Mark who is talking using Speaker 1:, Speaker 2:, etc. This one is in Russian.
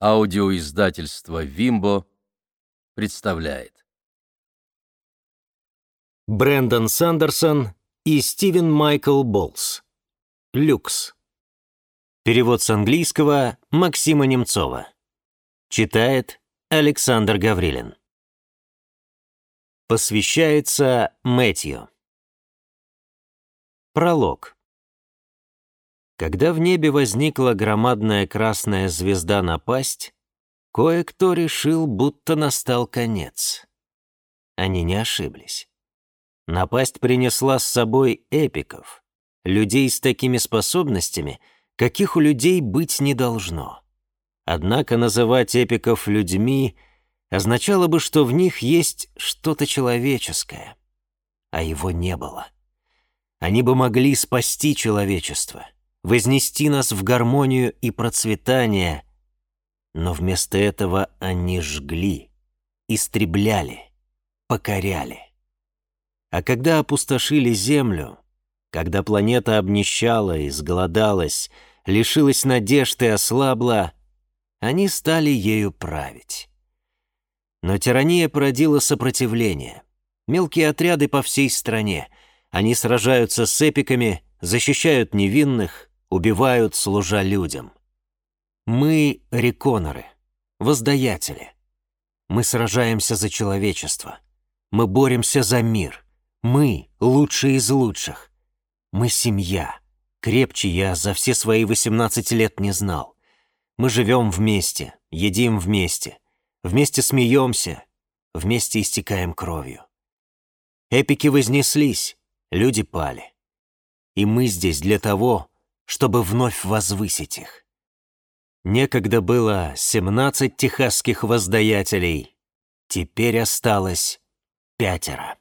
Speaker 1: Аудиоиздательство «Вимбо» представляет.
Speaker 2: Брэндон Сандерсон и Стивен Майкл Болс. Люкс. Перевод с английского Максима Немцова. Читает Александр Гаврилин. Посвящается Мэтью. Пролог. Когда в небе возникла громадная красная звезда напасть, кое-кто решил, будто настал конец. Они не ошиблись. Напасть принесла с собой эпиков, людей с такими способностями, каких у людей быть не должно. Однако называть эпиков людьми означало бы, что в них есть что-то человеческое, а его не было. Они бы могли спасти человечество — вознести нас в гармонию и процветание, но вместо этого они жгли, истребляли, покоряли. А когда опустошили Землю, когда планета обнищала, изголодалась, лишилась надежд и ослабла, они стали ею править. Но тирания породила сопротивление. Мелкие отряды по всей стране. Они сражаются с эпиками, защищают невинных, убивают, служа людям. Мы — реконоры, воздаятели. Мы сражаемся за человечество. Мы боремся за мир. Мы — лучшие из лучших. Мы — семья. Крепче я за все свои 18 лет не знал. Мы живем вместе, едим вместе, вместе смеемся, вместе истекаем кровью. Эпики вознеслись, люди пали. И мы здесь для того, чтобы вновь возвысить их. Некогда было 17 техасских воздаятелей, теперь осталось пятеро.